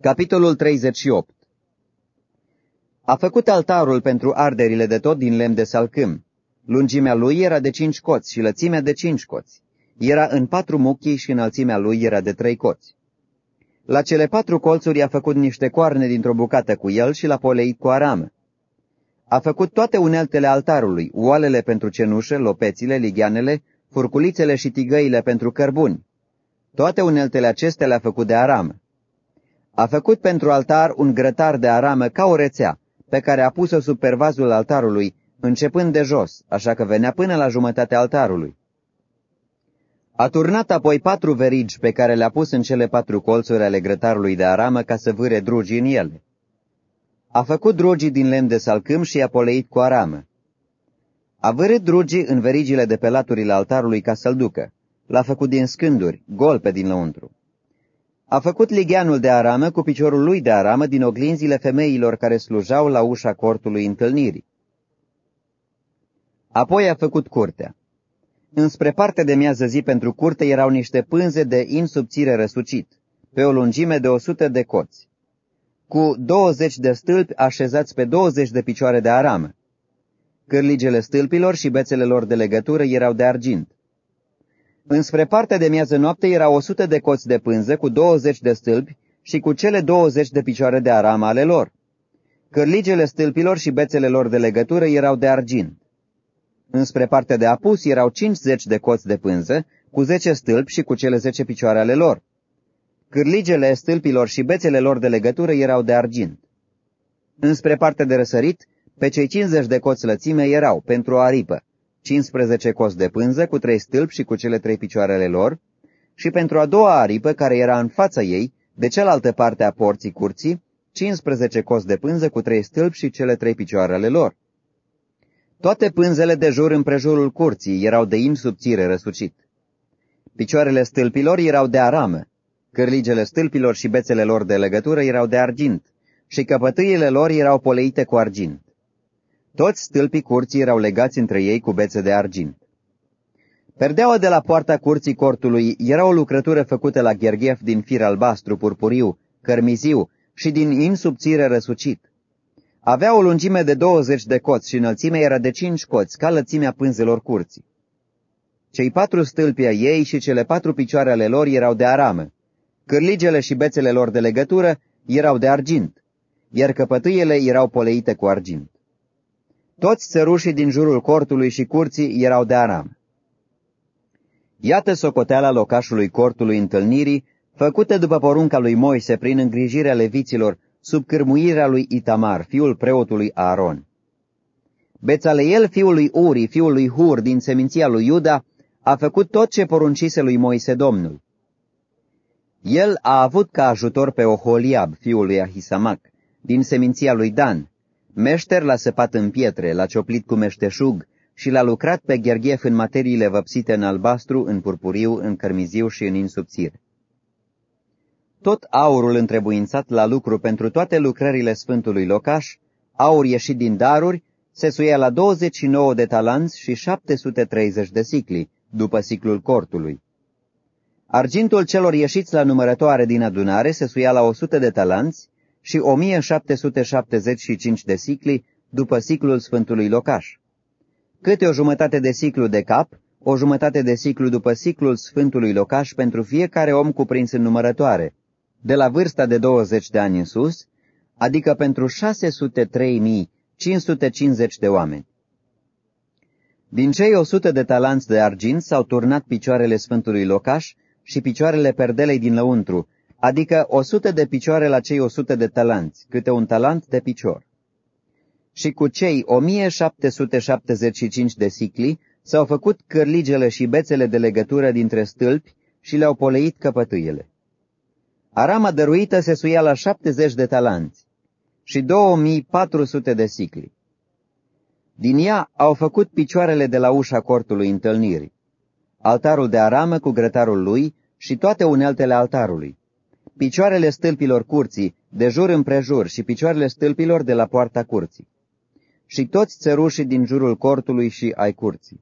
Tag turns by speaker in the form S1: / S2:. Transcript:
S1: Capitolul 38 A făcut altarul pentru arderile de tot din lemn de salcâm. Lungimea lui era de cinci coți și lățimea de cinci coți. Era în patru muchii și înălțimea lui era de trei coți. La cele patru colțuri a făcut niște coarne dintr-o bucată cu el și l-a poleit cu aramă. A făcut toate uneltele altarului, oalele pentru cenușă, lopețile, ligheanele, furculițele și tigăile pentru cărbuni. Toate uneltele acestea le-a făcut de aramă. A făcut pentru altar un grătar de aramă ca o rețea, pe care a pus-o sub pervazul altarului, începând de jos, așa că venea până la jumătatea altarului. A turnat apoi patru verigi pe care le-a pus în cele patru colțuri ale grătarului de aramă ca să vâre drugii în ele. A făcut drugii din lemn de salcâm și i-a poleit cu aramă. A vârât drugii în verigile de pe laturile altarului ca să-l ducă. L-a făcut din scânduri, gol pe din lăuntru. A făcut ligheanul de aramă cu piciorul lui de aramă din oglinzile femeilor care slujau la ușa cortului întâlnirii. Apoi a făcut curtea. Înspre partea de miază zi pentru curte erau niște pânze de insubțire răsucit, pe o lungime de o sută de coți, cu douăzeci de stâlpi așezați pe douăzeci de picioare de aramă. Cârligele stâlpilor și bețele lor de legătură erau de argint. Înspre partea de miază noapte erau o sută de coți de pânză cu douăzeci de stâlpi și cu cele douăzeci de picioare de aramă ale lor. Cârligele stâlpilor și bețele lor de legătură erau de argint. Înspre partea de apus erau 50 de coți de pânză, cu 10 stâlpi și cu cele 10 picioare ale lor. Cârligele stâlpilor și bețele lor de legătură erau de argint. Înspre partea de răsărit, pe cei 50 de coți lățime erau, pentru o aripă, 15 coți de pânză cu trei stâlpi și cu cele trei picioarele lor, și pentru a doua aripă, care era în fața ei, de cealaltă parte a porții curții, 15 coți de pânză cu trei stâlpi și cele trei picioarele lor. Toate pânzele de jur împrejurul curții erau de in subțire răsucit. Picioarele stâlpilor erau de aramă, cârligele stâlpilor și bețele lor de legătură erau de argint și căpătâiele lor erau poleite cu argint. Toți stâlpii curții erau legați între ei cu bețe de argint. Perdeaua de la poarta curții cortului era o lucrătură făcută la gherghef din fir albastru, purpuriu, cărmiziu și din in subțire răsucit. Avea o lungime de 20 de coți și înălțimea era de 5 coți, ca lățimea pânzelor curții. Cei patru stâlpi ai ei și cele patru picioare ale lor erau de aramă. Cârligele și bețele lor de legătură erau de argint, iar căpătâiele erau poleite cu argint. Toți țărușii din jurul cortului și curții erau de aramă. Iată socoteala locașului cortului întâlnirii, făcută după porunca lui Moise prin îngrijirea leviților sub cârmuirea lui Itamar, fiul preotului Aaron. Bețaleel, fiul lui Uri, fiul lui Hur, din seminția lui Iuda, a făcut tot ce poruncise lui Moise Domnul. El a avut ca ajutor pe Oholiab, fiul lui Ahisamac, din seminția lui Dan. Meșter l-a săpat în pietre, l-a cioplit cu meșteșug și l-a lucrat pe gherghef în materiile văpsite în albastru, în purpuriu, în cărmiziu și în insubțire tot aurul întrebuințat la lucru pentru toate lucrările Sfântului Locaș, aur ieșit din daruri, se suia la 29 de talanți și 730 de sicli, după ciclul cortului. Argintul celor ieșiți la numărătoare din adunare se suia la 100 de talanți și 1775 de sicli, după ciclul Sfântului Locaș. Câte o jumătate de ciclu de cap, o jumătate de ciclu după ciclul Sfântului Locaș pentru fiecare om cuprins în numărătoare, de la vârsta de 20 de ani în sus, adică pentru 603.550 de oameni. Din cei 100 de talanți de argint s-au turnat picioarele Sfântului Locaș și picioarele perdelei din lăuntru, adică 100 de picioare la cei 100 de talanți, câte un talant de picior. Și cu cei 1775 de sicli s-au făcut cărligele și bețele de legătură dintre stâlpi și le-au poleit căpătâiele. Arama dăruită se suia la 70 de talanți și 2400 de sicli. Din ea au făcut picioarele de la ușa cortului întâlnirii, altarul de aramă cu grătarul lui și toate uneltele altarului, picioarele stâlpilor curții, de jur împrejur și picioarele stâlpilor de la poarta curții, și toți țărușii din jurul cortului și ai curții.